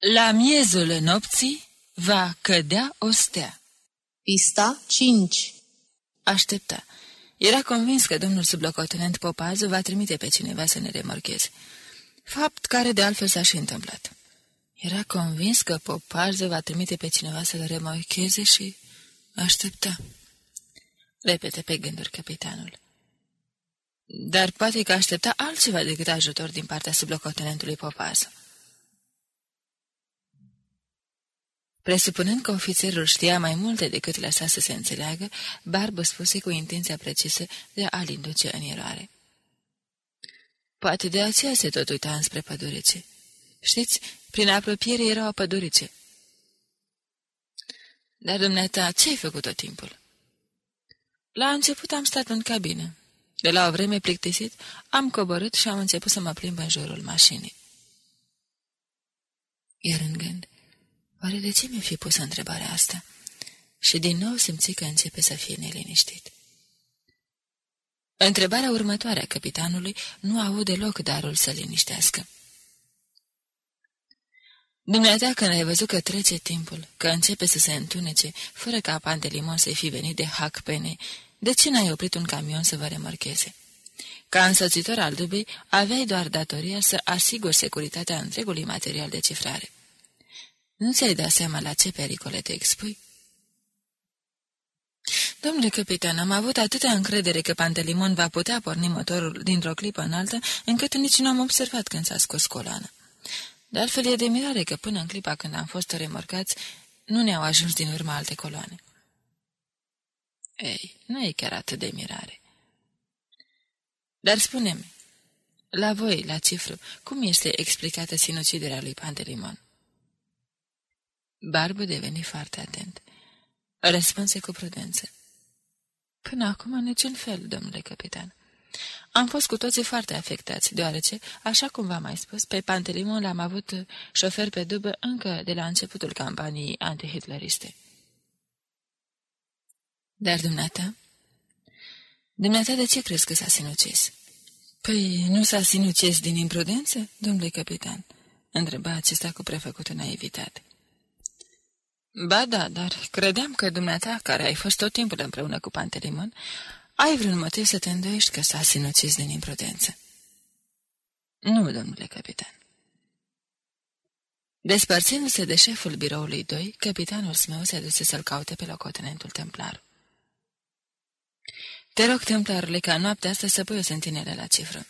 La miezul nopții va cădea o stea. Pista 5 Aștepta. Era convins că domnul sublocotenent Popazu va trimite pe cineva să ne remorcheze. Fapt care de altfel s-a și întâmplat. Era convins că Popazu va trimite pe cineva să le remorcheze și aștepta. Repete pe gânduri capitanul. Dar poate că aștepta altceva decât ajutor din partea sublocotenentului Popazu. Presupunând că ofițerul știa mai multe decât lăsa să se înțeleagă, Barbă spuse cu intenția precisă de a-l induce în eroare. Poate de aceea se tot uita înspre pădurice. Știți, prin apropiere era o pădurice. Dar dumneata, ce ai făcut tot timpul? La început am stat în cabină. De la o vreme plictisit, am coborât și am început să mă plimb în jurul mașinii. Iar în gând, Oare de ce mi-a fi pus întrebarea asta? Și din nou simți că începe să fie neliniștit. Întrebarea următoare a capitanului nu au deloc darul să liniștească. Dumneata, când ai văzut că trece timpul, că începe să se întunece, fără ca Pantelimon să-i fi venit de hac pene, de ce n-ai oprit un camion să vă remărcheze? Ca însățitor al dubei, aveai doar datoria să asiguri securitatea întregului material de cifrare. Nu ți-ai dat seama la ce pericole te expui? Domnule capitan, am avut atâta încredere că Pantelimon va putea porni motorul dintr-o clipă în altă, încât nici nu am observat când s-a scos coloana. De altfel e de mirare că până în clipa când am fost remorcați, nu ne-au ajuns din urmă alte coloane. Ei, nu e chiar atât de mirare. Dar spune-mi, la voi, la cifru, cum este explicată sinuciderea lui Pantelimon? Barbă deveni foarte atent. Răspunse cu prudență. Până acum, în niciun fel, domnule capitan. Am fost cu toții foarte afectați, deoarece, așa cum v-am mai spus, pe Pantelimon l-am avut șofer pe dubă încă de la începutul campaniei antihitleriste. Dar dumneata? Dumneata de ce crezi că s-a sinucis? Păi, nu s-a sinucis din imprudență, domnule capitan? Întreba acesta cu prefăcută naivitate. Ba da, dar credeam că dumneata, care ai fost tot timpul împreună cu Pantelimon, ai vreun motiv să te îndoiești că s-a sinucis din imprudență. Nu, domnule capitan. Despărțindu-se de șeful biroului 2, capitanul Smeu se duse să-l caute pe locotenentul templar. Te rog, templarule, ca noaptea asta să pui o sentinele la cifră.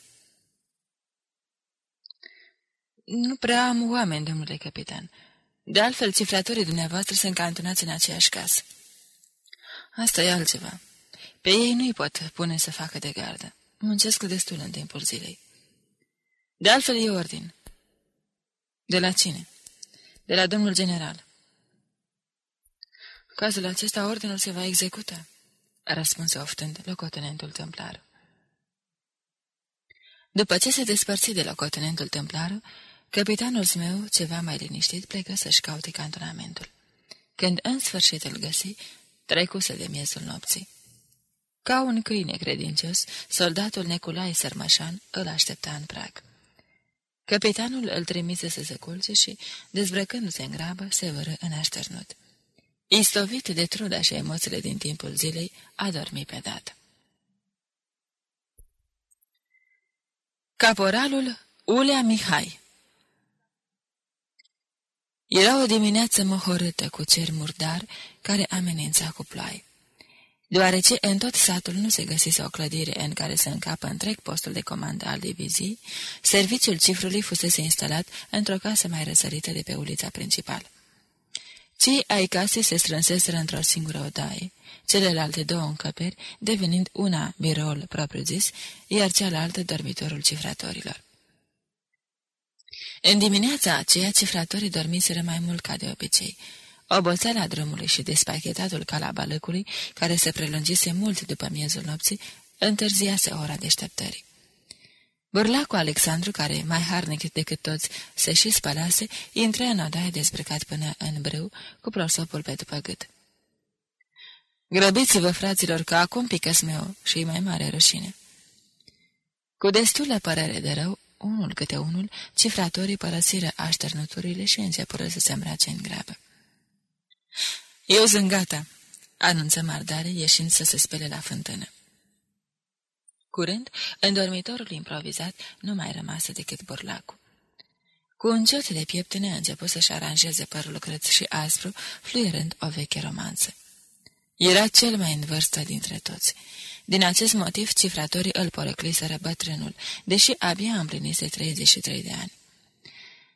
Nu prea am oameni, domnule capitan. De altfel, cifratorii dumneavoastră sunt cantonați în aceeași casă. Asta e altceva. Pe ei nu-i pot pune să facă de gardă. Muncesc destul în timpul zilei. De altfel e ordin. De la cine? De la domnul general. Cazul acesta, ordinul se va executa, răspunse oftând locotenentul templar. După ce se despărți de locotenentul templar, Capitanul meu, ceva mai liniștit, plecă să-și caute cantonamentul. Când în sfârșit îl găsi, trecuse de miezul nopții. Ca un câine credincios, soldatul Neculai Sărmășan îl aștepta în prag. Capitanul îl trimise să se culce și, dezbrăcându-se în grabă, se vără în așternut. Istovit de truda și emoțiile din timpul zilei, a dormit pe dată. Caporalul Ulea Mihai era o dimineață măhorâtă cu cer murdar care amenința cu ploaie. Deoarece în tot satul nu se găsise o clădire în care să încapă întreg postul de comandă al divizii, serviciul cifrului fusese instalat într-o casă mai răsărită de pe ulița principală. Cei ai casei se strânseseră într-o singură odaie, celelalte două încăperi devenind una biroul propriu-zis, iar cealaltă dormitorul cifratorilor. În dimineața aceea, cifratorii dormiseră mai mult ca de obicei. Oboțeala drumului și despachetatul calabalăcului, care se prelungise mult după miezul nopții, întârziase ora deșteptării. cu Alexandru, care, mai harnic decât toți, se și spălase, intră în odaie dezbrăcat până în brâu, cu prosopul pe după gât. Grăbiți-vă, fraților, că acum pică meu și mai mare rușine. Cu destulă părere de rău, unul câte unul, cifratorii părăsiră așternuturile și începură să se îmbrace în grabă. Eu sunt gata!" anunță Mardare, ieșind să se spele la fântână. Curând, în dormitorul improvizat nu mai rămasă decât burlacul. Cu un ciot de pieptene a început să-și aranjeze părul creț și aspru, fluierând o veche romanță. Era cel mai în vârstă dintre toți. Din acest motiv, cifratorii îl porecliseră bătrânul, deși abia împlinise 33 de ani.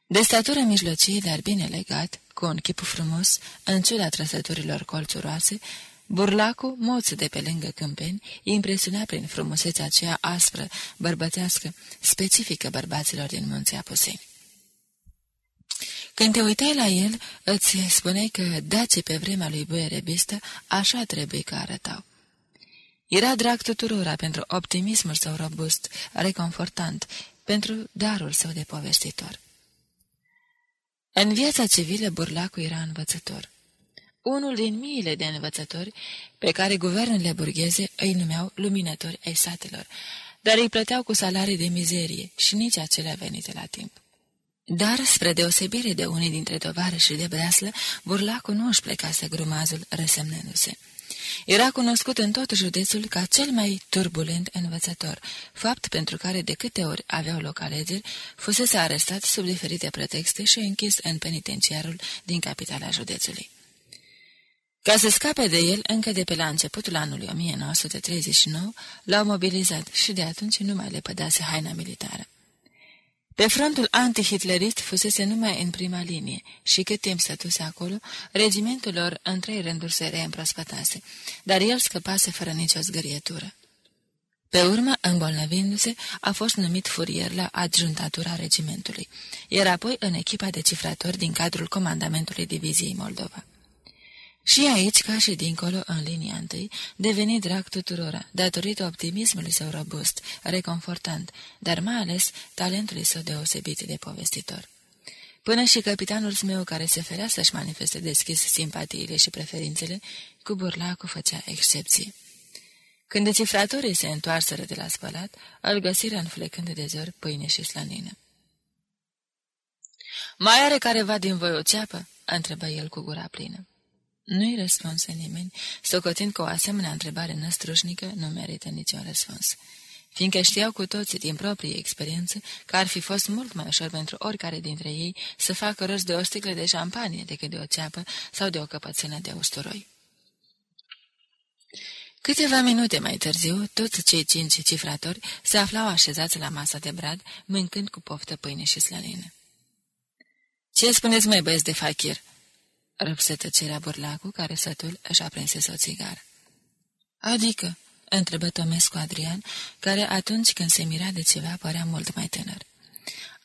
De statură mijlocie, dar bine legat, cu un chip frumos, în ciuda trăsăturilor colțuroase, burlacul, moț de pe lângă câmpeni, impresiona prin frumusețea aceea aspră, bărbătească, specifică bărbaților din munții Apuseni. Când te uitai la el, îți spuneai că dacii pe vremea lui Boie Bistă așa trebuie că arătau. Era drag tuturora pentru optimismul său robust, reconfortant, pentru darul său de povestitor. În viața civilă, Burlacu era învățător. Unul din miile de învățători pe care guvernele burgheze îi numeau luminători ai satelor, dar îi plăteau cu salarii de mizerie și nici acelea venite la timp. Dar, spre deosebire de unii dintre tovarășii de breaslă, burlacul nu își plecase grumazul resemnându-se. Era cunoscut în tot județul ca cel mai turbulent învățător, fapt pentru care de câte ori aveau loc alegeri, fusese arestat sub diferite pretexte și închis în penitenciarul din capitala județului. Ca să scape de el, încă de pe la începutul anului 1939, l-au mobilizat și de atunci nu mai le pădase haina militară. Pe frontul antihitlerist fusese numai în prima linie și cât timp stătuse acolo, regimentul lor în trei rânduri se reîmprospătase, dar el scăpase fără nicio zgârietură. Pe urmă, îmbolnăvindu-se, a fost numit furier la adjuntatura regimentului, iar apoi în echipa de cifratori din cadrul comandamentului Diviziei Moldova. Și aici, ca și dincolo, în linia întâi, deveni drag tuturora, datorită optimismului său robust, reconfortant, dar mai ales talentului său deosebit de povestitor. Până și capitanul meu care se ferea să-și manifeste deschis simpatiile și preferințele, cu burlacul făcea excepție. Când decifratorii se întoarseră de la spălat, îl găsiră înflecând de zor pâine și slănină. Mai are careva din voi o ceapă?" întrebă el cu gura plină. Nu-i răspunse nimeni, socotind că o asemenea întrebare năstrușnică nu merită niciun răspuns. Fiindcă știau cu toții din proprie experiență că ar fi fost mult mai ușor pentru oricare dintre ei să facă rost de o sticlă de șampanie decât de o ceapă sau de o căpățână de usturoi. Câteva minute mai târziu, toți cei cinci cifratori se aflau așezați la masa de brad, mâncând cu poftă pâine și slănină. Ce spuneți, mai băieți de fachir?" Râpse tăcerea burlacu, care sătul își aprinsese o țigară. Adică, întrebă Tomescu Adrian, care atunci când se mira de ceva părea mult mai tânăr.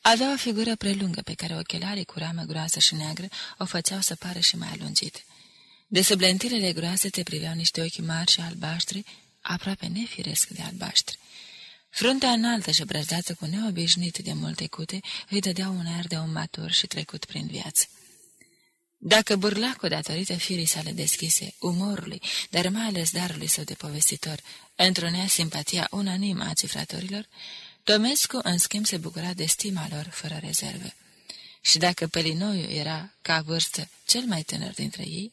Avea o figură prelungă pe care ochelarii cu ramă groasă și neagră o făceau să pară și mai alungit. De sub lentilele groase te priveau niște ochi mari și albaștri, aproape nefiresc de albaștri. Fruntea înaltă și brăzdată cu neobișnuit de multe cute îi dădeau un aer de om matur și trecut prin viață. Dacă burlacul, datorită firii sale deschise, umorului, dar mai ales darului său de povestitor, întrunea simpatia unanimă a cifratorilor, Tomescu, în schimb, se bucura de stima lor fără rezervă. Și dacă Pelinoiu era, ca vârstă, cel mai tânăr dintre ei,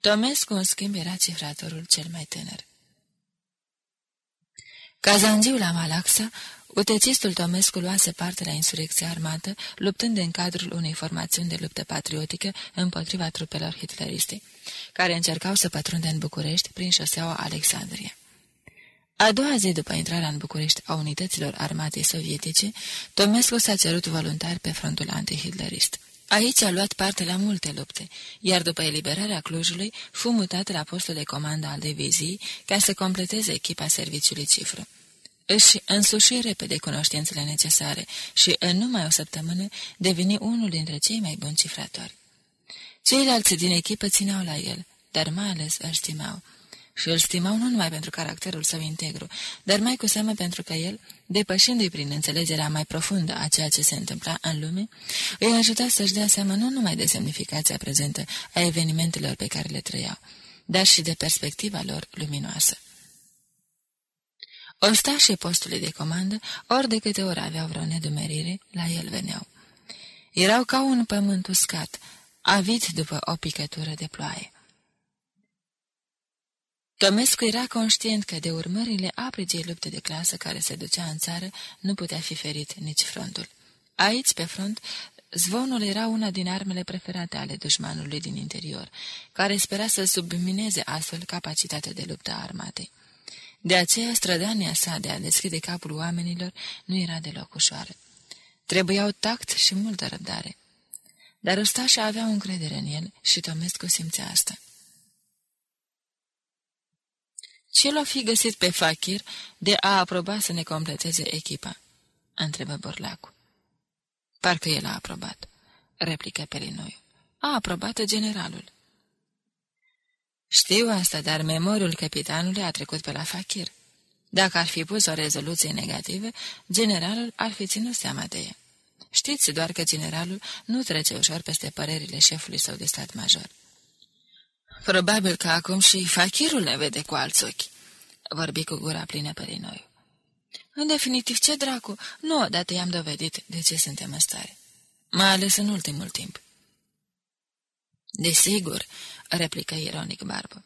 Tomescu, în schimb, era cifratorul cel mai tânăr. Cazangiu la Malaxa Utecistul Tomescu luase parte la insurecția armată, luptând în cadrul unei formațiuni de luptă patriotică împotriva trupelor hitleriste, care încercau să pătrundă în București prin șoseaua Alexandria. A doua zi după intrarea în București a unităților armatei sovietice, Tomescu s-a cerut voluntar pe frontul antihitlerist. Aici a luat parte la multe lupte, iar după eliberarea Clujului, fu mutat la postul de comandă al diviziei ca să completeze echipa serviciului cifru își însuși repede cunoștințele necesare și, în numai o săptămână, deveni unul dintre cei mai buni cifratori. Ceilalți din echipă țineau la el, dar mai ales îl stimau. Și îl stimau nu numai pentru caracterul său integru, dar mai cu seamă pentru că el, depășindu-i prin înțelegerea mai profundă a ceea ce se întâmpla în lume, îi ajuta să-și dea seama nu numai de semnificația prezentă a evenimentelor pe care le trăiau, dar și de perspectiva lor luminoasă. Ostașii postului de comandă, ori de câte ori aveau vreo nedumerire, la el veneau. Erau ca un pământ uscat, avid după o picătură de ploaie. Tomescu era conștient că de urmările aprigei lupte de clasă care se ducea în țară nu putea fi ferit nici frontul. Aici, pe front, zvonul era una din armele preferate ale dușmanului din interior, care spera să submineze astfel capacitatea de luptă a armatei. De aceea, strădania sa de a deschide capul oamenilor nu era deloc ușoară. Trebuiau tact și multă răbdare. Dar Ustașa avea încredere în el și Tomescu simțea asta. Ce l-a fi găsit pe Fakir de a aproba să ne completeze echipa? întrebă Borlacu. Parcă el a aprobat, replică Pelinoiu. A aprobat generalul. Știu asta, dar memoriul capitanului a trecut pe la Fakir. Dacă ar fi pus o rezoluție negativă, generalul ar fi ținut seama de ea. Știți doar că generalul nu trece ușor peste părerile șefului său de stat major. Probabil că acum și Fakirul ne vede cu alți ochi, vorbi cu gura plină pe noi. În definitiv, ce dracu, nu odată i-am dovedit de ce suntem în stare. Mai ales în ultimul timp. Desigur, replică ironic Barbă.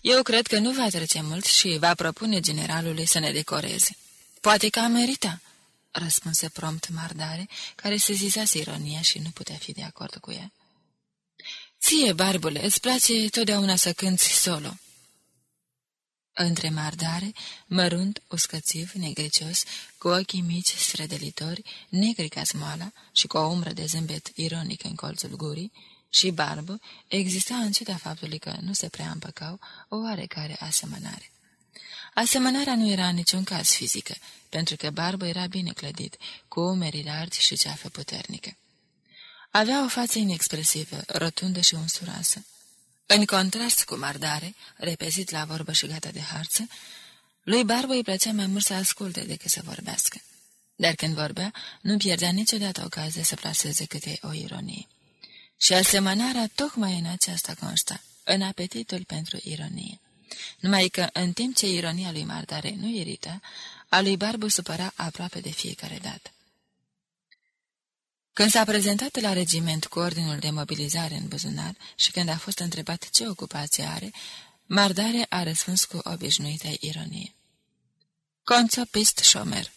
Eu cred că nu va trece mult și va propune generalului să ne decoreze. Poate că a merita, răspunse prompt Mardare, care se zizase ironia și nu putea fi de acord cu ea. Ție, barbule, îți place totdeauna să cânti solo. Între mardare, mărunt, uscățiv, negricios, cu ochii mici strădelitori, negri ca smoala și cu o umbră de zâmbet ironic în colțul gurii, și barbă, exista în ciuda faptului că nu se prea împăcau o oarecare asemănare. Asemănarea nu era în niciun caz fizică, pentru că barbă era bine clădit, cu umeri largi și ceafă puternică. Avea o față inexpresivă, rotundă și unsuroasă. În contrast cu mardare, repezit la vorbă și gata de harță, lui Barbă îi plăcea mai mult să asculte decât să vorbească. Dar când vorbea, nu pierdea niciodată ocazia să plaseze câte o ironie. Și asemănarea tocmai în aceasta consta, în apetitul pentru ironie. Numai că, în timp ce ironia lui Mardare nu irită, a lui Barbu supăra aproape de fiecare dată. Când s-a prezentat la regiment cu ordinul de mobilizare în buzunar și când a fost întrebat ce ocupație are, Mardare a răspuns cu obișnuită ironie. Conțopist șomer.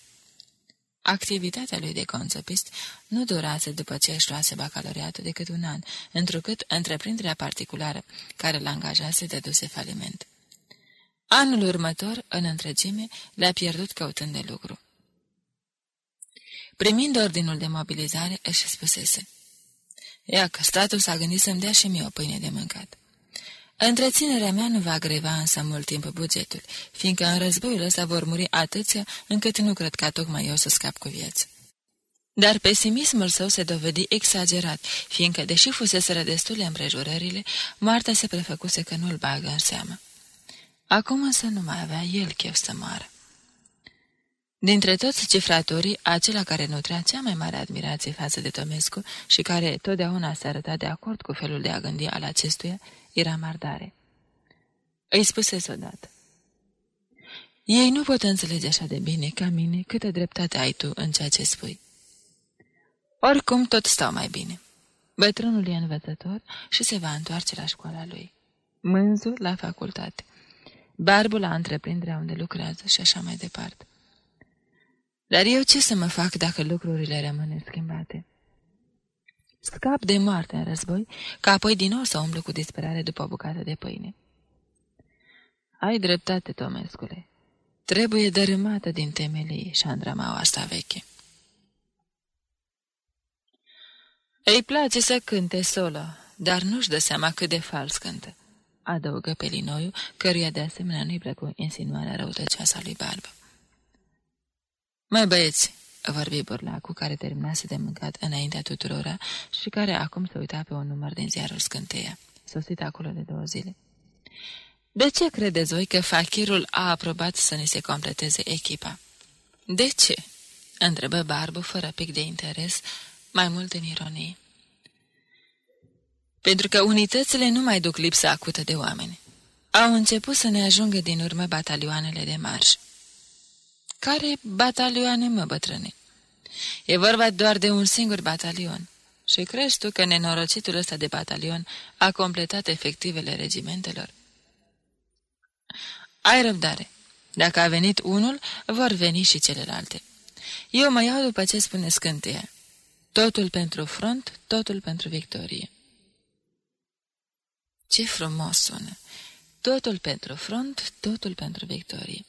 Activitatea lui de conțopist nu durase după ce își luase bacalaureatul decât un an, întrucât întreprinderea particulară care l-angajase dăduse faliment. Anul următor, în întregime, le-a pierdut căutând de lucru. Primind ordinul de mobilizare, își spusese. Ia că statul s-a gândit să-mi dea și mie o pâine de mâncat. Întreținerea mea nu va greva însă mult timp bugetul, fiindcă în războiul ăsta vor muri atâția încât nu cred ca tocmai eu să scap cu viață. Dar pesimismul său se dovedi exagerat, fiindcă, deși fuseseră destule împrejurările, Marta se prefăcuse că nu-l bagă în seamă. Acum însă nu mai avea el chef să moară. Dintre toți cifratorii, acela care nutrea cea mai mare admirație față de Tomescu și care totdeauna se arăta de acord cu felul de a gândi al acestuia, era Mardare. Îi spusese odată. Ei nu pot înțelege așa de bine ca mine câtă dreptate ai tu în ceea ce spui. Oricum tot stau mai bine. Bătrânul e învățător și se va întoarce la școala lui. Mânzul la facultate. Barbul la întreprinderea unde lucrează și așa mai departe. Dar eu ce să mă fac dacă lucrurile rămân schimbate? Scap de moarte în război, ca apoi din nou să umblu cu disperare după o bucată de pâine. Ai dreptate, Tomescule. Trebuie dărâmată din temelii șandramaua asta veche. Îi place să cânte solo, dar nu-și dă seama cât de fals cântă, adăugă pe Linoiu, căruia de asemenea nu-i plăcu insinuarea răutăcioasă lui Barbă. Mai băieți, vorbi cu care terminase de mâncat înaintea tuturora și care acum se uita pe un număr din ziarul Scânteia, sosit acolo de două zile. De ce credeți voi că Fachirul a aprobat să ne se completeze echipa? De ce? întrebă Barbu fără pic de interes, mai mult în ironie. Pentru că unitățile nu mai duc lipsa acută de oameni. Au început să ne ajungă din urmă batalioanele de marș. Care batalioane, mă, bătrâne? E vorba doar de un singur batalion. Și crezi tu că nenorocitul ăsta de batalion a completat efectivele regimentelor? Ai răbdare. Dacă a venit unul, vor veni și celelalte. Eu mă iau după ce spune scânteia. Totul pentru front, totul pentru victorie. Ce frumos sună! Totul pentru front, totul pentru victorie.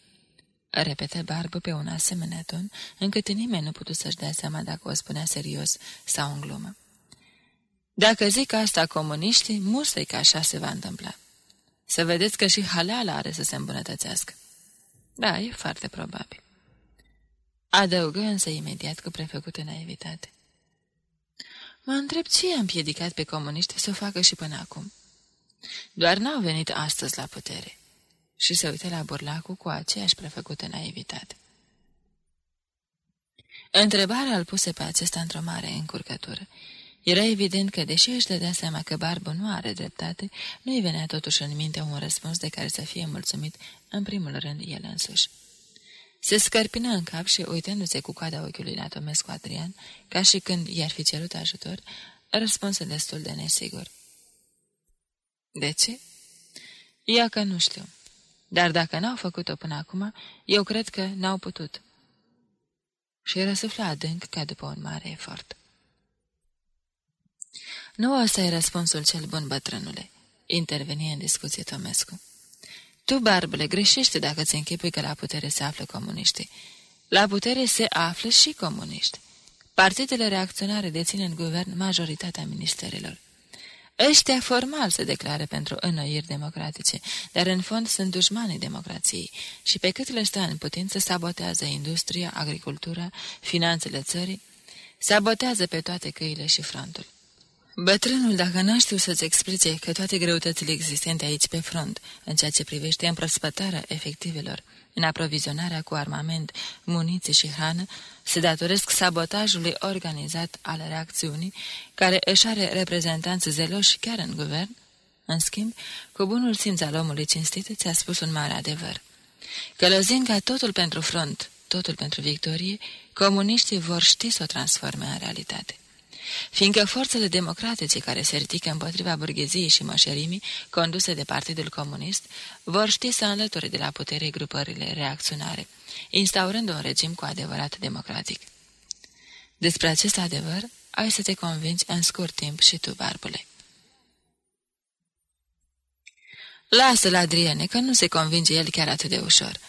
Repete Barbă pe un asemenea ton, încât nimeni nu putut să-și dea seama dacă o spunea serios sau în glumă. Dacă zic asta comuniștii, musai că așa se va întâmpla. Să vedeți că și halala are să se îmbunătățească. Da, e foarte probabil. Adăugă însă imediat cu prefăcută naivitate. Mă întreb ce i-a împiedicat pe comuniști să o facă și până acum. Doar n-au venit astăzi la putere. Și se uită la burlacul cu aceeași prefăcută naivitate. Întrebarea îl puse pe acesta într-o mare încurcătură. Era evident că, deși își dădea seama că Barbă nu are dreptate, nu-i venea totuși în minte un răspuns de care să fie mulțumit, în primul rând, el însuși. Se scărpină în cap și, uitându-se cu coada ochiului la Tomescu Adrian, ca și când i-ar fi cerut ajutor, răspunse destul de nesigur. De ce? Ia că nu știu. Dar dacă n-au făcut-o până acum, eu cred că n-au putut. Și răsufla adânc ca după un mare efort. Nu ăsta e răspunsul cel bun, bătrânule, interveni în discuție Tomescu. Tu, barbele, greșește dacă ți închipui că la putere se află comuniștii. La putere se află și comuniști. Partidele reacționare dețin în guvern majoritatea ministerilor. Ăștia formal se declară pentru înnoiri democratice, dar în fond sunt dușmanii democrației și pe cât le stă în putință sabotează industria, agricultura, finanțele țării, sabotează pe toate căile și frontul. Bătrânul, dacă n-a știu să-ți explice că toate greutățile existente aici pe front, în ceea ce privește împrăspătarea efectivelor, în aprovizionarea cu armament, muniții și hrană, se datoresc sabotajului organizat al reacțiunii, care își are reprezentanți zeloși chiar în guvern? În schimb, cu bunul simț al omului cinstit, ți-a spus un mare adevăr. Călăzind ca totul pentru front, totul pentru victorie, comuniștii vor ști să o transforme în realitate fiindcă forțele democratice care se ridică împotriva burgheziei și mășerimii, conduse de Partidul Comunist, vor ști să înlăture de la putere grupările reacționare, instaurând un regim cu adevărat democratic. Despre acest adevăr ai să te convingi în scurt timp și tu, barbule. Lasă-l, Adriene, că nu se convinge el chiar atât de ușor,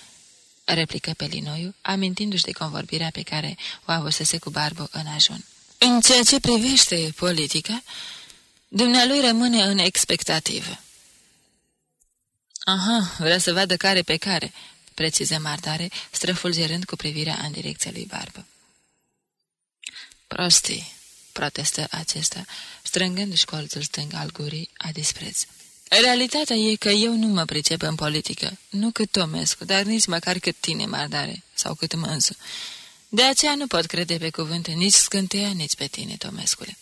replică pe Linoiu, amintindu-și de convorbirea pe care o avusese cu Barbo în ajun. În ceea ce privește politica, dumnealui rămâne în expectativă. Aha, vrea să vadă care pe care, preciză Mardare, străfulgerând cu privirea în direcția lui Barbă. Prostii, protestă acesta, strângându-și școlțul stâng al gurii a dispreț. Realitatea e că eu nu mă pricep în politică, nu cât Tomescu, dar nici măcar cât tine, Mardare, sau cât mânsu. De aceea nu pot crede pe cuvânt nici scânteia, nici pe tine, Tomescule.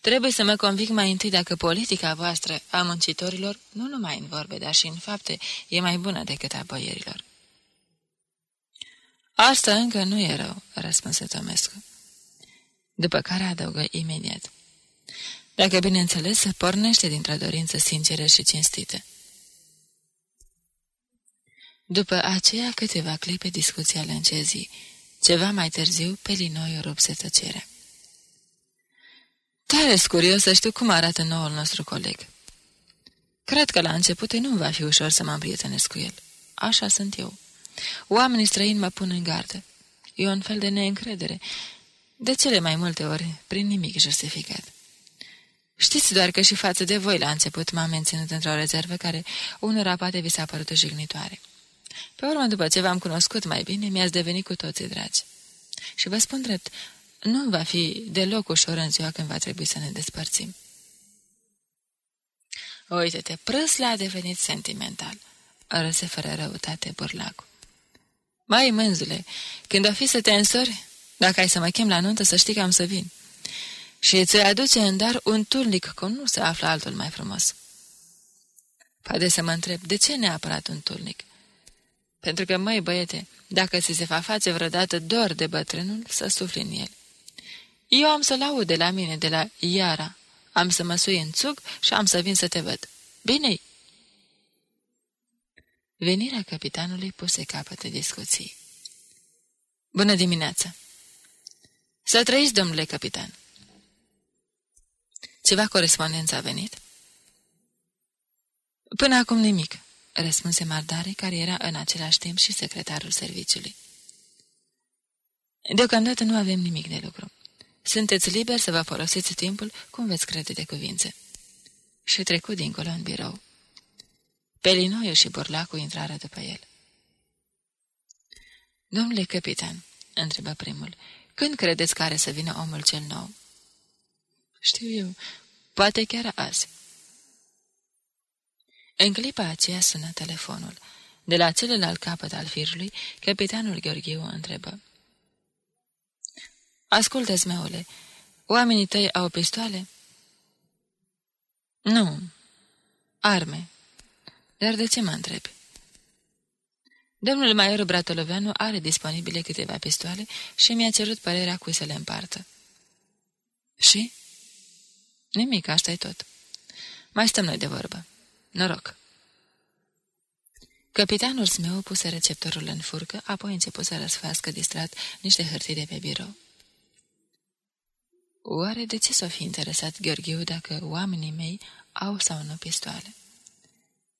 Trebuie să mă convic mai întâi dacă politica voastră a muncitorilor, nu numai în vorbe, dar și în fapte, e mai bună decât a băierilor. Asta încă nu e rău, răspunse Tomescu. După care adăugă imediat. Dacă bineînțeles, se pornește dintr-o dorință sinceră și cinstită. După aceea, câteva clipe discuția lâncezii, ceva mai târziu, pe linoi rupse tăcerea. Tare curios să știu cum arată noul nostru coleg. Cred că la început nu va fi ușor să mă împrietenesc cu el. Așa sunt eu. Oamenii străini mă pun în gardă. E un fel de neîncredere. De cele mai multe ori, prin nimic justificat. Știți doar că și față de voi la început m-am menținut într-o rezervă care unora poate vi s-a părut jignitoare. Pe urmă, după ce v-am cunoscut mai bine, mi-ați devenit cu toții dragi. Și vă spun drept, nu va fi deloc ușor în ziua când va trebui să ne despărțim. Uite-te, prâsla a devenit sentimental, râse fără răutate burlacul. Mai, mânzule, când o fi să te însori, dacă ai să mă chem la nuntă, să știi că am să vin. Și îți aduce în dar un turnic, cum nu se află altul mai frumos. Poate să mă întreb, de ce neapărat un turnic? Pentru că, măi băiete, dacă ți se va face vreodată dor de bătrânul, să sufli în el. Eu am să-l aud de la mine, de la Iara. Am să mă sui în țuc și am să vin să te văd. bine Venirea capitanului puse capăt discuții. Bună dimineața! Să trăiți, domnule capitan! Ceva corespondență a venit? Până acum nimic, răspunse Mardare, care era în același timp și secretarul serviciului. Deocamdată nu avem nimic de lucru. Sunteți liberi să vă folosiți timpul cum veți crede de cuvințe. Și trecu dincolo în birou. Pelinoiu și Burlacu intrară după el. Domnule capitan, întrebă primul, când credeți că are să vină omul cel nou? Știu eu, poate chiar azi. În clipa aceea sună telefonul. De la celălalt capăt al firului, capitanul Gheorghiu întrebă. Ascultă, zmeule, oamenii tăi au pistoale? Nu. Arme. Dar de ce mă întrebi? Domnul Maior Bratoloveanu are disponibile câteva pistoale și mi-a cerut părerea cui să le împartă. Și? Nimic, asta e tot. Mai stăm noi de vorbă. Noroc. Capitanul meu puse receptorul în furcă, apoi început să răsfească distrat niște hârtii de pe birou. Oare de ce s-o fi interesat Gheorghiu dacă oamenii mei au sau nu pistoale?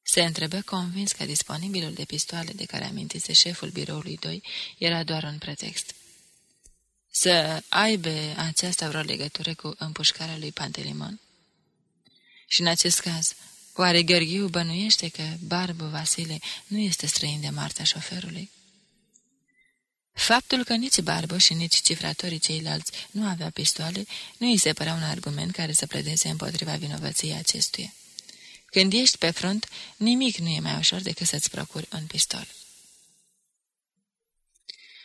Se întrebă convins că disponibilul de pistoale de care amintise șeful biroului 2 era doar un pretext. Să aibă aceasta vreo legătură cu împușcarea lui Pantelimon? Și în acest caz, oare Gheorghiu bănuiește că Barbu Vasile nu este străin de Marta șoferului? Faptul că nici Barbă și nici cifratorii ceilalți nu aveau pistoale nu îi se părea un argument care să pledeze împotriva vinovăției acestuia. Când ești pe front, nimic nu e mai ușor decât să-ți procuri un pistol.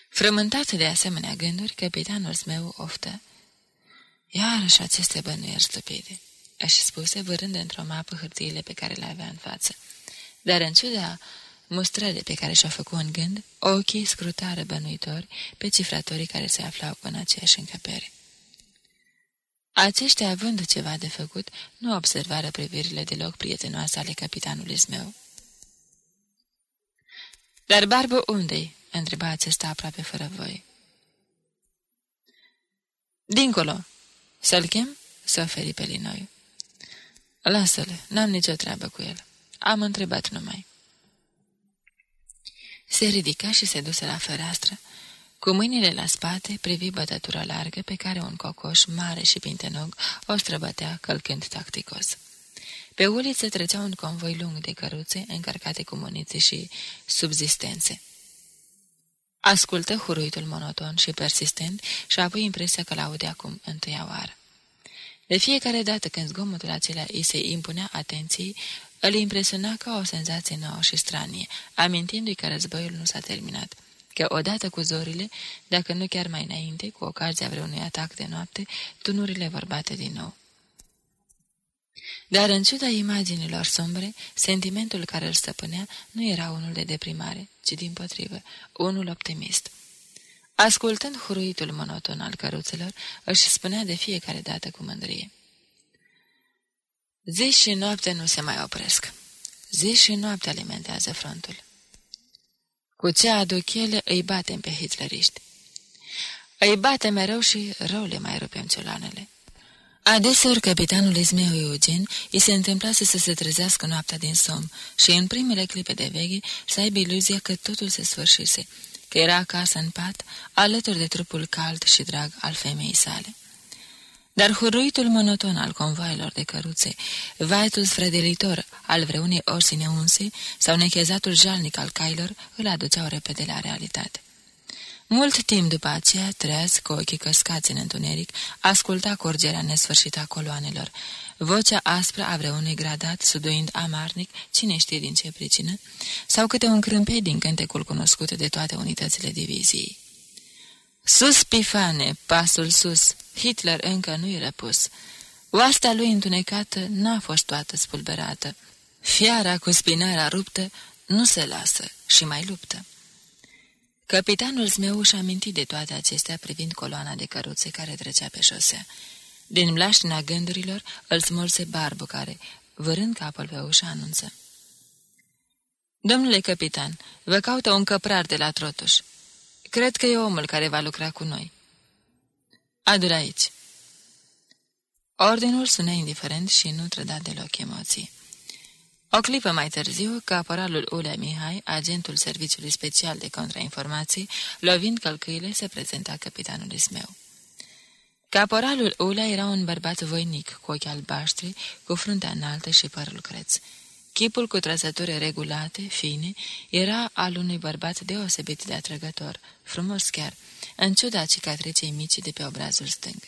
Frământat de asemenea gânduri, capitanul meu oftă. Iarăși aceste bănuieri stupide, își spuse, vârând într-o mapă hârtiile pe care le avea în față. Dar în ciuda mustrările pe care și-o făcut în gând, ochii scrutară bănuitori pe cifratorii care se aflau în aceeași încăpere. Aceștia, având ceva de făcut, nu observară privirile deloc prietenoase ale capitanului meu. Dar barbă unde-i?" întreba acesta aproape fără voie. Dincolo. Să-l chem?" să oferi pe Linoiu. Lasă-l, n-am nicio treabă cu el. Am întrebat numai. Se ridica și se duse la fereastră. Cu mâinile la spate, privi bătătura largă pe care un cocoș mare și pintenog o străbătea călcând tacticos. Pe uliță trecea un convoi lung de căruțe încărcate cu muniții și subzistențe. Ascultă huruitul monoton și persistent și apoi impresia că l-aude acum întâia oară. De fiecare dată când zgomotul acela îi se impunea atenției, îl impresiona ca o senzație nouă și stranie, amintindu-i că războiul nu s-a terminat, că odată cu zorile, dacă nu chiar mai înainte, cu ocazia vreunui atac de noapte, tunurile vor bate din nou. Dar în ciuda imaginilor sombre, sentimentul care îl stăpânea nu era unul de deprimare, ci din potrivă, unul optimist. Ascultând huruitul monoton al căruțelor, își spunea de fiecare dată cu mândrie. Zi și noapte nu se mai opresc. Zi și noapte alimentează frontul. Cu ce aduc ele, îi batem pe hitleriști. Îi bate mereu și rău le mai rupem ciolanele. Adeseori capitanul Izmeu Eugen îi se întâmplase să se trezească noaptea din somn și în primele clipe de veche să aibă iluzia că totul se sfârșise, că era acasă în pat, alături de trupul cald și drag al femeii sale. Dar huruitul monoton al convoilor de căruțe, vaetul sfredelitor al vreunei orsi neunse sau nechezatul jalnic al cailor îl aduceau repede la realitate. Mult timp după aceea, treaz, cu ochii căscați în întuneric, asculta corgerea nesfârșită a coloanelor, vocea aspră a vreunui gradat, suduind amarnic, cine știe din ce pricină, sau câte un crâmpei din cântecul cunoscut de toate unitățile diviziei. Sus, pifane, pasul sus, Hitler încă nu-i răpus. Oasta lui întunecată n-a fost toată spulberată. Fiara cu spinarea ruptă nu se lasă și mai luptă. Capitanul Zmeuș și-a amintit de toate acestea privind coloana de căruțe care trecea pe șosea. Din mlaștina gândurilor îl smulse barbul care, vârând capul pe ușă, anunță. Domnule capitan, vă caută un căprar de la Trotuș. Cred că e omul care va lucra cu noi. Adu-l aici. Ordinul sună indiferent și nu trăda deloc emoții. O clipă mai târziu, caporalul Ulea Mihai, agentul Serviciului Special de Contrainformații, lovind călcâile, se prezenta capitanului Smeu. Caporalul Ulea era un bărbat voinic, cu ochi albaștri, cu fruntea înaltă și părul creț. Chipul cu trăsături regulate, fine, era al unui bărbat deosebit de atrăgător, frumos chiar, în ciuda cicatricei mici de pe obrazul stâng.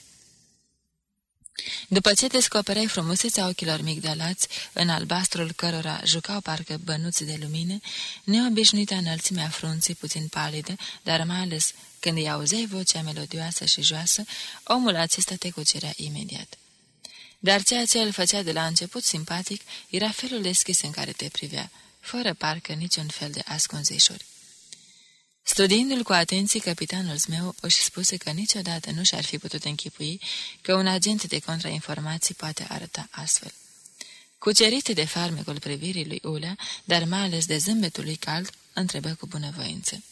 După ce descoperai frumusețea ochilor migdalați, în albastrul cărora jucau parcă bănuți de lumină, neobișnuita înălțimea frunții puțin palidă, dar mai ales când îi auzeai vocea melodioasă și joasă, omul acesta te cucerea imediat. Dar ceea ce îl făcea de la început simpatic era felul deschis în care te privea, fără parcă niciun fel de ascunzișuri. Studiindu-l cu atenție, capitanul meu își spuse că niciodată nu și-ar fi putut închipui că un agent de contrainformații poate arăta astfel. Cucerit de farmecul privirii lui Ulea, dar mai ales de zâmbetul lui cald, întrebă cu bunăvoință.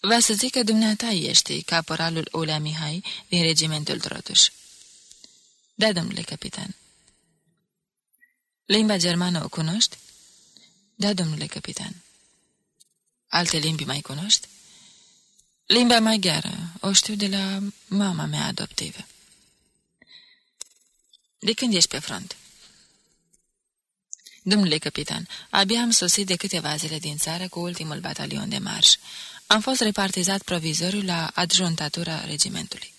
Va să zic că dumneata ești caporalul Ulea Mihai din regimentul Trotuș. Da, domnule capitan. Limba germană o cunoști? Da, domnule capitan. Alte limbi mai cunoști? Limba maghiară o știu de la mama mea adoptivă. De când ești pe front? Domnule capitan, abia am sosit de câteva zile din țară cu ultimul batalion de marș. Am fost repartizat provizoriu la adjuntatura regimentului.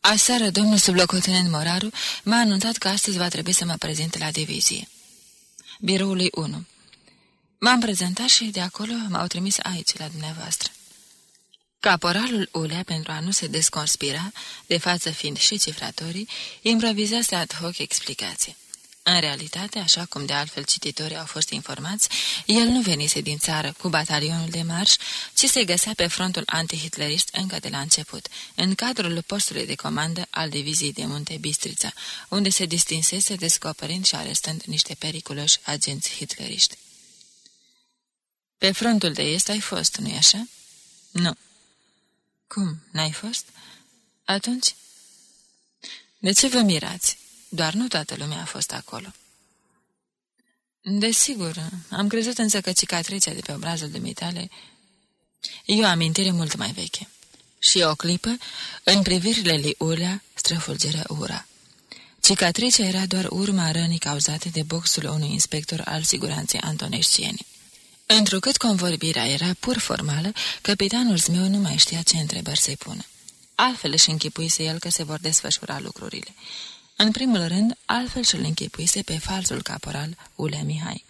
Aseară, domnul sublocotenent Moraru m-a anunțat că astăzi va trebui să mă prezint la divizie. Biroului 1. M-am prezentat și de acolo m-au trimis aici, la dumneavoastră. Caporalul Ulea, pentru a nu se desconspira, de față fiind și cifratorii, improvizase ad hoc explicație. În realitate, așa cum de altfel cititorii au fost informați, el nu venise din țară cu batalionul de marș, ci se găsea pe frontul antihitlerist încă de la început, în cadrul postului de comandă al diviziei de munte Bistrița, unde se distinsese descoperind și arestând niște periculoși agenți hitleriști. Pe frontul de est ai fost, nu-i așa? Nu. Cum, n-ai fost? Atunci? De ce vă mirați? Doar nu toată lumea a fost acolo. Desigur, am crezut însă că cicatriția de pe obrazul dumitale e o amintire mult mai veche. Și o clipă, în privirile lui Ulea, străfulgeră ura. Cicatricea era doar urma rănii cauzate de boxul unui inspector al siguranței antoneștieni. Întrucât convorbirea era pur formală, capitanul Zmeu nu mai știa ce întrebări să-i pună. Altfel își închipuise el că se vor desfășura lucrurile. În primul rând, altfel și-l închipuise pe falsul caporal Ulea Mihai.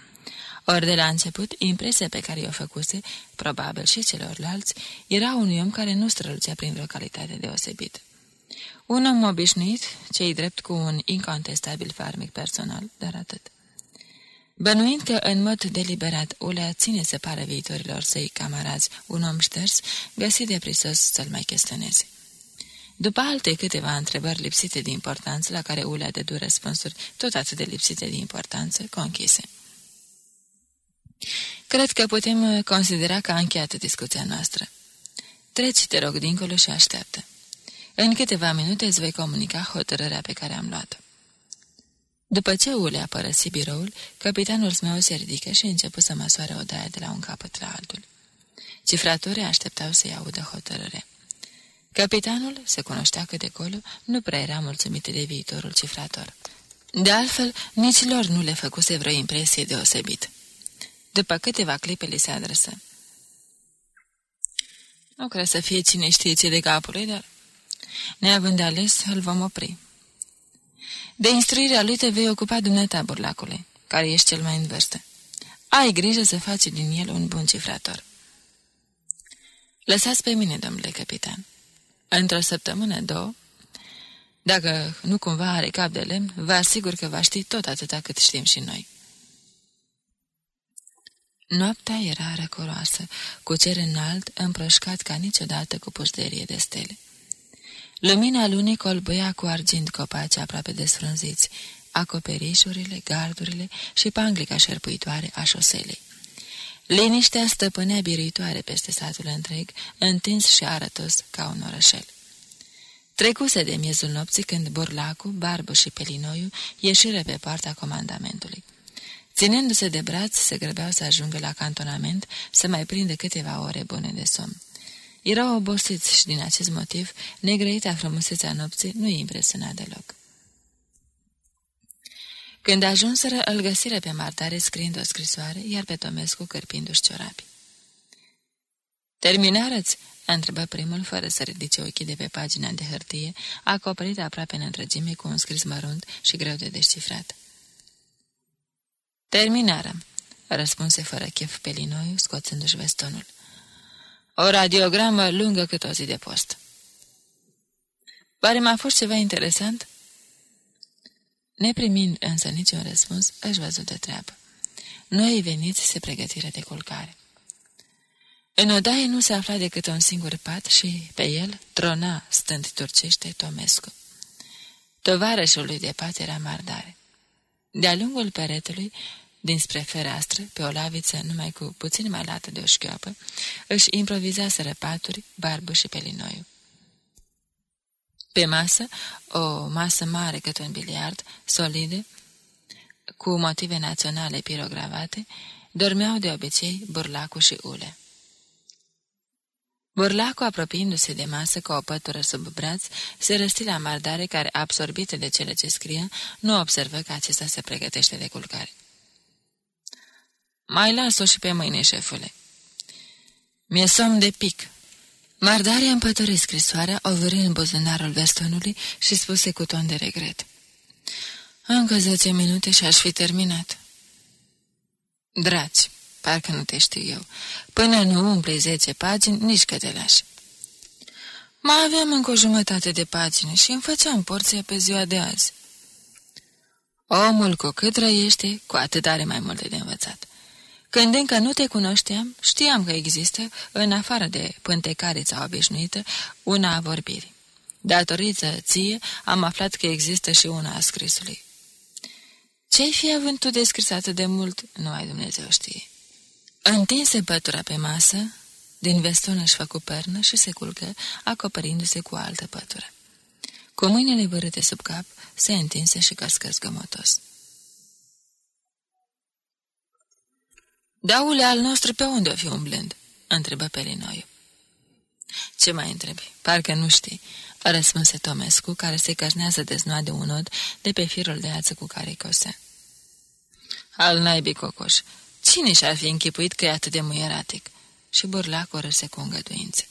Ori de la început, impresia pe care i-o făcuse, probabil și celorlalți, era unui om care nu strălucea prin vreo calitate deosebită. Un om obișnuit, cei drept cu un incontestabil farmic personal, dar atât. Bănuind că în mod deliberat Ulea ține să pară viitorilor săi camarazi un om șters, găsi de prisos să-l mai chestioneze. După alte câteva întrebări lipsite de importanță, la care Ulea dădu răspunsuri tot atât de lipsite de importanță, conchise. Cred că putem considera că a încheiat discuția noastră. Treci, te rog, dincolo și așteaptă. În câteva minute îți voi comunica hotărârea pe care am luat-o. După ce Ule a părăsit biroul, capitanul meu se ridică și început să măsoare odaia de la un capăt la altul. Cifratorii așteptau să-i audă hotărâre. Capitanul, se cunoștea că de colo, nu prea era mulțumit de viitorul cifrator. De altfel, nici lor nu le făcuse vreo impresie deosebit. După câteva clipe li se adresă. Nu cred să fie cine știe ce de capului, dar neavând de ales, îl vom opri. De instruirea lui te vei ocupa dumneata, burlacule, care ești cel mai în vârstă. Ai grijă să faci din el un bun cifrator. Lăsați pe mine, domnule capitan. Într-o săptămână, două, dacă nu cumva are cap de lemn, vă asigur că va ști tot atâta cât știm și noi. Noaptea era răcoroasă, cu cer înalt, împrășcat ca niciodată cu pușterie de stele. Lumina lunii colbăia cu argint copaci aproape desfrânziți, acoperișurile, gardurile și panglica șerpuitoare a șoselei. Liniștea stăpânea biruitoare peste satul întreg, întins și arătos ca un orășel. Trecuse de miezul nopții când Borlacu, Barbu și Pelinoiu ieșiră pe partea comandamentului. Ținându-se de braț, se grăbeau să ajungă la cantonament, să mai prindă câteva ore bune de somn. Erau obosiți și din acest motiv, negrăita frumusețea nopții nu îi impresiona deloc. Când ajunseră, îl găsiră pe Martare scriind o scrisoare, iar pe Tomescu cărpindu-și ciorapii. Terminarăți?" întrebă primul, fără să ridice ochii de pe pagina de hârtie, acoperită aproape în întregime cu un scris mărunt și greu de descifrat. Terminarăm, răspunse fără chef pe linoiu, scoțându-și vestonul. O radiogramă lungă cât o zi de post. Pare m-a fost ceva interesant? Neprimind însă niciun răspuns, își văzut de treabă. Noi veniți se pregătire de culcare. În odaie nu se afla decât un singur pat și, pe el, trona, stând turcește, Tomescu. Tovarășul lui de pat era mardare. De-a lungul peretelui, dinspre fereastră, pe o laviță numai cu puțin mai lată de o șchioapă, își improvizaseră paturi, barbă și pelinoiu. Pe masă, o masă mare cât un biliard, solide, cu motive naționale pirogravate, dormeau de obicei burlacu și ule. Burlacu, apropiindu-se de masă cu o pătură sub braț, se răsti la mardare care, absorbită de cele ce scrie, nu observă că acesta se pregătește de culcare. Mai las-o și pe mâine, șefule." Mi-e somn de pic." Mardare împătări scrisoarea, o vârâ în buzunarul vestonului și spuse cu ton de regret. Încă zece minute și aș fi terminat." Dragi, parcă nu te știu eu, până nu umpli zece pagini, nici că te lași." Mai aveam încă o jumătate de pagini și îmi făceam porția pe ziua de azi. Omul cu cât trăiește, cu atât are mai multe de învățat. Când încă nu te cunoșteam, știam că există, în afară de pântecarița obișnuită, una a vorbirii. Datorită ție, am aflat că există și una a scrisului. Ce-ai fi având tu descris atât de mult, nu ai Dumnezeu știe. Întinse pătura pe masă, din veston își făcu pernă și se culcă, acoperindu-se cu altă pătură. Cu mâinile vărâte sub cap, se întinse și căscă zgămotos. Daule al nostru pe unde o fi umblând?" întrebă Pelinoiu. Ce mai întrebi? Parcă nu știi," răspunse Tomescu, care se cășnează de de un nod de pe firul de ață cu care cosea. Al naibii cocoș, cine și-ar fi închipuit că e atât de muieratic?" Și burlacul râse cu îngăduință.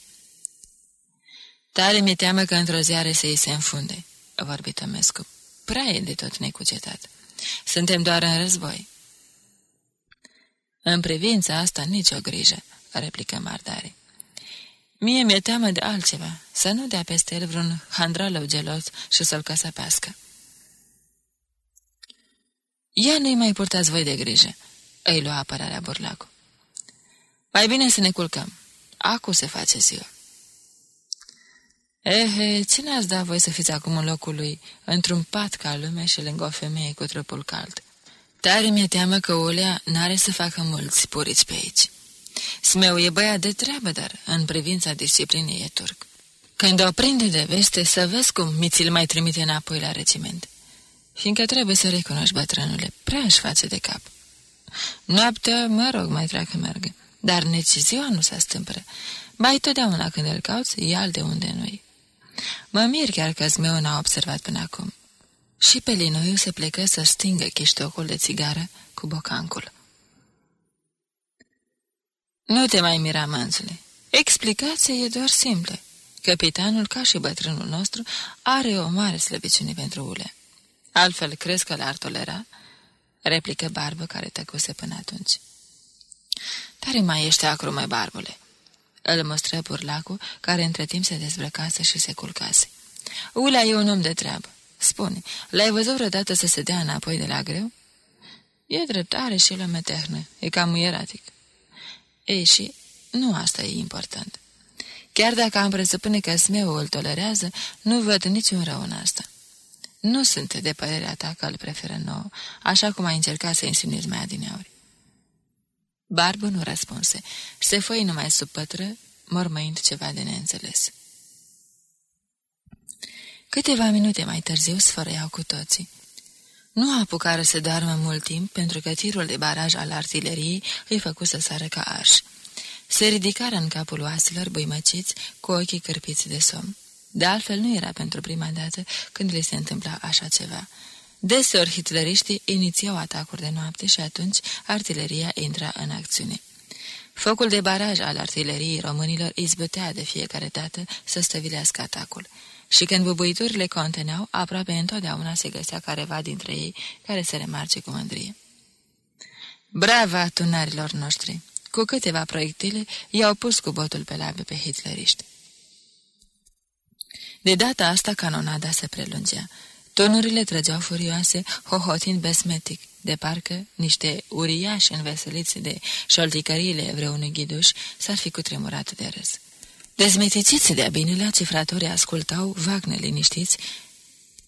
Tare mi-e teamă că într-o zi are să îi se înfunde," vorbi Tomescu. Prea e de tot necugetat. Suntem doar în război." În privința asta nicio grijă, replică Mardare. Mie mi-e teamă de altceva, să nu dea peste el vreun handralău gelos și să-l căsăpească. Ia nu-i mai purtați voi de grijă, îi lua apărarea burlacu. Mai bine să ne culcăm. Acu se face ziua. Ehe, cine ați da voi să fiți acum în locul lui, într-un pat ca lume și lângă o femeie cu trupul cald? Tare mi-e teamă că Olea n-are să facă mulți puriți pe aici. Smeu e băiat de treabă, dar în privința disciplinei e turc. Când o prinde de veste, să vezi cum mi ți-l mai trimite înapoi la regiment. Fiindcă trebuie să recunoști, bătrânule, prea își face de cap. Noaptea, mă rog, mai treacă meargă, dar nici ziua nu se stâmpără. Mai totdeauna când îl cauți, ia de unde nu Mă mir chiar că Zmeu n-a observat până acum. Și pe linoiu se plecă să stingă chiștocul de țigară cu bocancul. Nu te mai mira, manțule. Explicația e doar simplă. Capitanul, ca și bătrânul nostru, are o mare slăbiciune pentru ule. Altfel crezi că l-ar tolera? Replică barbă care tăcuse până atunci. Tare mai ești acru, mai barbule. Îl mostră burlacul, care între timp se dezbrăcase și se culcase. Ulea e un om de treabă. Spune, l-ai văzut vreodată să se dea înapoi de la greu? E drept, are și el o metehnă, e cam ieratic. Ei și nu asta e important. Chiar dacă am presupune că Smeu îl tolerează, nu văd niciun rău în asta. Nu sunt de părerea ta că îl preferă nouă, așa cum ai încercat să insinuezi mai adineauri. Barbă nu răspunse. Se foi numai sub pătră, mormăind ceva de neînțeles. Câteva minute mai târziu sfărăiau cu toții. Nu apucară să doarmă mult timp, pentru că tirul de baraj al artileriei îi făcu să sară ca arși. Se ridicară în capul oaselor băimăciți cu ochii cârpiți de somn. De altfel nu era pentru prima dată când le se întâmpla așa ceva. Deseori hitleriștii inițiau atacuri de noapte și atunci artileria intra în acțiune. Focul de baraj al artileriei românilor izbătea de fiecare dată să stăvilească atacul. Și când bubuiturile conteneau, aproape întotdeauna se găsea careva dintre ei care se remarce cu mândrie. Brava tunarilor noștri! Cu câteva proiectile i-au pus cu botul pe labe pe hitleriști. De data asta canonada se prelungea. Tonurile trăgeau furioase, hohotind besmetic, de parcă niște uriași înveseliți de șolticăriile vreunui ghiduș s-ar fi cutremurat de râs. Dezmeticiți de abinele, cifratorii ascultau, vag neliniștiți,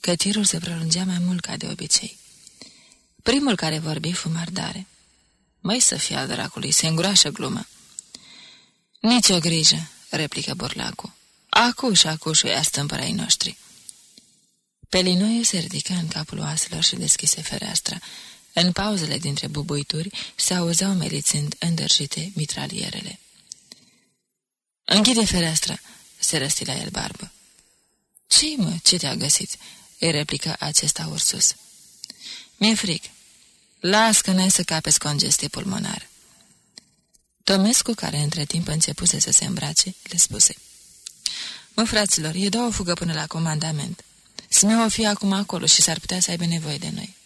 că tirul se prelungea mai mult ca de obicei. Primul care vorbi fu mardare. Măi să fie al dracului, se îngroașă glumă. Nici o grijă, replică Borlacu. Acuș, acuș, ea stâmpărai noștri. Pelinoiu se ridică în capul oaselor și deschise fereastra. În pauzele dintre bubuituri se auzeau melițând îndărjite mitralierele. Închide fereastra, se răsti la el barbă. ce mă, ce te-a găsit?" îi replică acesta ursus. Mi-e fric. Las că ne să capeți congestie pulmonar." Tomescu, care între timp începuse să se îmbrace, le spuse. Mă, fraților, e două fugă până la comandament. Smeu o fi acum acolo și s-ar putea să aibă nevoie de noi.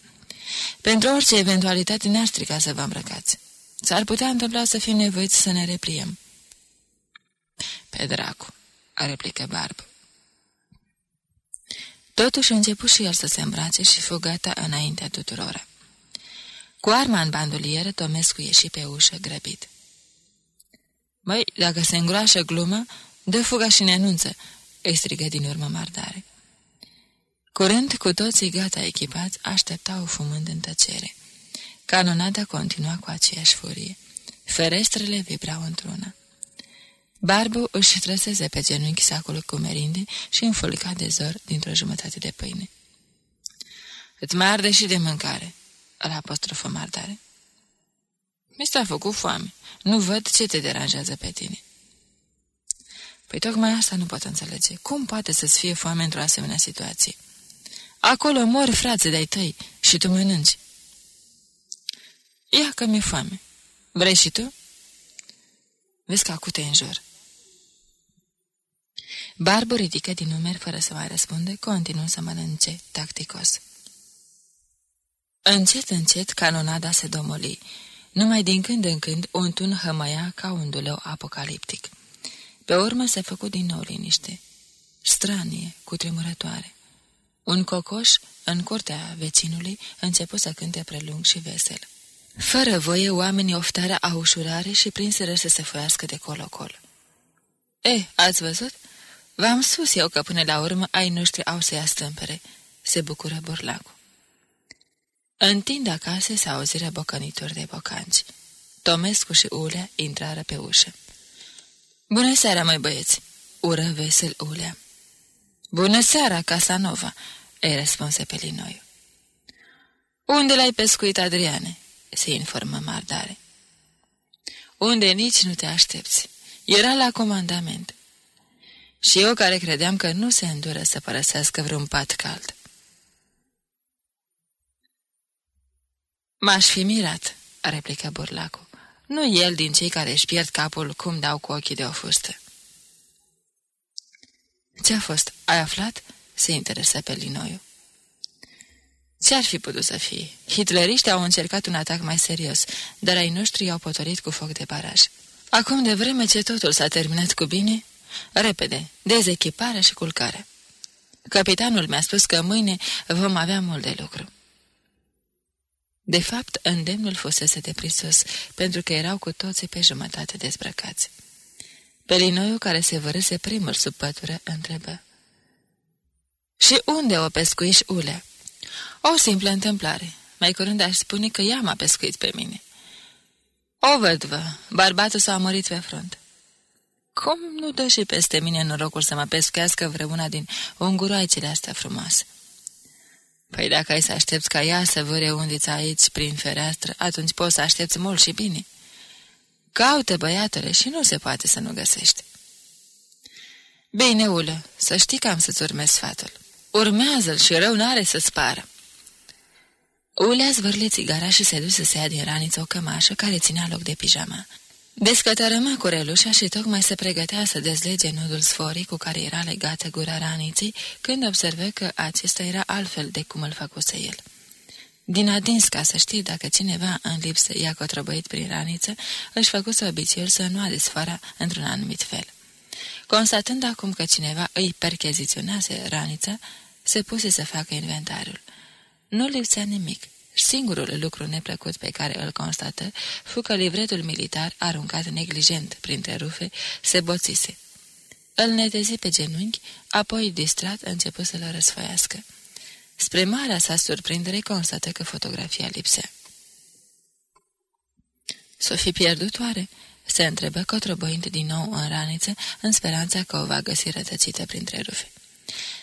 Pentru orice eventualitate ne-ar strica să vă îmbrăcați. S-ar putea întâmpla să fim nevoiți să ne repliem. Pe dracu, a replică Barb. Totuși a început și el să se îmbrace și fu gata înaintea tuturora. Cu arma în bandolieră, Tomescu ieși pe ușă grăbit. Măi, dacă se îngroașă glumă, dă fuga și ne anunță, îi strigă din urmă mardare. Curând, cu toții gata echipați, așteptau fumând în tăcere. Canonada continua cu aceeași furie. Ferestrele vibrau într-una. Barbu își trăseze pe genunchi sacul cu merinde și înfălca de zor dintr-o jumătate de pâine. Îți mai arde și de mâncare, îl apostrofă mardare. Mi s-a făcut foame. Nu văd ce te deranjează pe tine. Păi tocmai asta nu pot înțelege. Cum poate să-ți fie foame într-o asemenea situație? Acolo mor frații de-ai tăi și tu mănânci. Ia că mi-e foame. Vrei și tu? Vezi că acute în jur. Barbu ridică din numeri fără să mai răspunde, continuă să mănânce tacticos. Încet, încet, canonada se domoli. Numai din când în când un tun hămăia ca un duleu apocaliptic. Pe urmă se făcu din nou liniște. Stranie, cu tremurătoare. Un cocoș, în curtea vecinului, început să cânte prelung și vesel. Fără voie, oamenii oftară a ușurare și prinseră să se foiască de colo-colo. Eh, ați văzut? V-am spus eu că până la urmă ai noștri au să ia stâmpere, se bucură burlacul. În tind acasă se auziră bocănituri de bocanci. Tomescu și Ulea intrară pe ușă. Bună seara, mai băieți!" ură vesel Ulea. Bună seara, Casanova!" îi răspunse pe Linoiu. Unde l-ai pescuit, Adriane?" se informă Mardare. Unde nici nu te aștepți. Era la comandament. Și eu care credeam că nu se îndură să părăsească vreun pat cald. M-aș fi mirat, replică Burlacu. Nu el din cei care își pierd capul cum dau cu ochii de o fustă. Ce-a fost? Ai aflat?" se interesă pe Linoiu. Ce-ar fi putut să fie? Hitleriștii au încercat un atac mai serios, dar ai noștri i-au potorit cu foc de baraj. Acum, de vreme ce totul s-a terminat cu bine, repede, dezechipare și culcare. Capitanul mi-a spus că mâine vom avea mult de lucru. De fapt, îndemnul fusese deprisos, pentru că erau cu toții pe jumătate dezbrăcați. Pelinoiu, care se vărâse primul sub pătură, întrebă. Și unde o pescuiși, Ulea?" O simplă întâmplare. Mai curând aș spune că ea m-a pescuit pe mine." O vădvă, bărbatul s-a murit pe front." Cum nu dă și peste mine norocul să mă pescuiască vreuna din unguroaicele astea frumoase?" Păi dacă ai să aștepți ca ea să vâre undița aici prin fereastră, atunci poți să aștepți mult și bine." Caută băiatele și nu se poate să nu găsești. Bine, Ulă, să știi că am să-ți urmez sfatul. Urmează-l și rău n-are să spară. Ulea zvârle țigara și se duse să ia din raniță o cămașă care ținea loc de pijama. Descătărâma cu relușa și tocmai se pregătea să dezlege nudul sforii cu care era legată gura raniței, când observă că acesta era altfel de cum îl făcuse el. Din adins ca să știe dacă cineva în lipsă i-a cotrăbăit prin raniță, își făcuse obiceiul să nu adesfara într-un anumit fel. Constatând acum că cineva îi percheziționase ranița, se puse să facă inventariul. Nu lipsea nimic. Singurul lucru neplăcut pe care îl constată fu că livretul militar, aruncat neglijent printre rufe, se boțise. Îl netezi pe genunchi, apoi, distrat, începu să-l răsfoiască. Spre marea sa surprindere, constată că fotografia lipsea. S-o fi pierdut oare?" se întrebă cotrobăind din nou în raniță, în speranța că o va găsi rătățită printre rufe.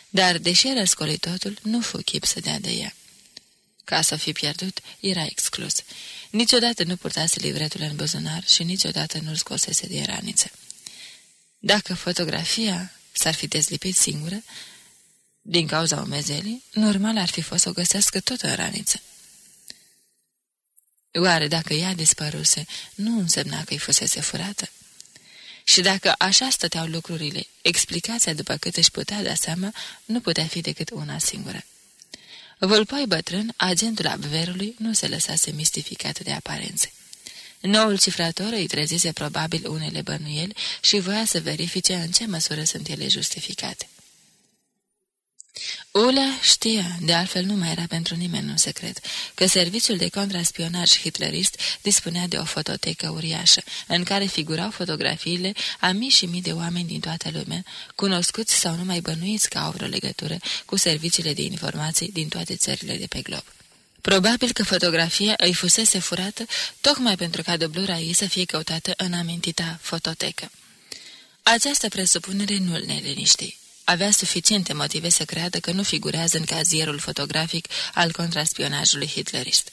Dar, deși era scolit totul, nu fu chip să dea de ea. Ca să fi pierdut, era exclus. Niciodată nu purtase livretul în buzunar și niciodată nu-l scosese din raniță. Dacă fotografia s-ar fi dezlipit singură, din cauza omezelii, normal ar fi fost să o găsească tot în raniță. Oare dacă ea dispăruse, nu însemna că îi fusese furată? Și dacă așa stăteau lucrurile, explicația după cât își putea da seama nu putea fi decât una singură. Vâlpoi bătrân, agentul abverului, nu se lăsase mistificat de aparențe. Noul cifrator îi trezise probabil unele bănuieli și voia să verifice în ce măsură sunt ele justificate. Ula știa, de altfel nu mai era pentru nimeni un secret, că serviciul de contraspionaj hitlerist dispunea de o fototecă uriașă, în care figurau fotografiile a mii și mii de oameni din toată lumea, cunoscuți sau numai bănuiți că au vreo legătură cu serviciile de informații din toate țările de pe glob. Probabil că fotografia îi fusese furată tocmai pentru ca dublura ei să fie căutată în amintita fototecă. Această presupunere nu-l neliniști avea suficiente motive să creadă că nu figurează în cazierul fotografic al contraspionajului hitlerist.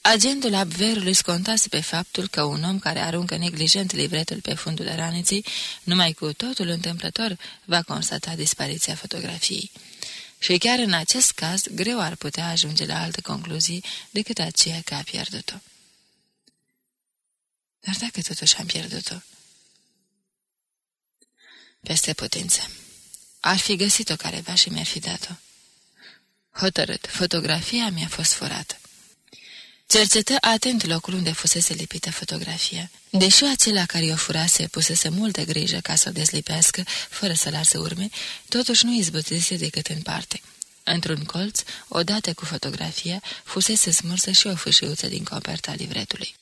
Agentul Abverului scontase pe faptul că un om care aruncă neglijent livretul pe fundul raniței, numai cu totul întâmplător, va constata dispariția fotografiei. Și chiar în acest caz, greu ar putea ajunge la alte concluzii decât aceea că a pierdut-o. Dar dacă totuși am pierdut-o? Peste putință. Ar fi găsit-o careva și mi-ar fi dat-o. Hotărât, fotografia mi-a fost furată. Cercetă atent locul unde fusese lipită fotografia. Deși acela care o furase pusese multă grijă ca să o dezlipească, fără să lasă urme, totuși nu izbătise decât în parte. Într-un colț, odată cu fotografia, fusese smursă și o fâșiuță din coperta livretului.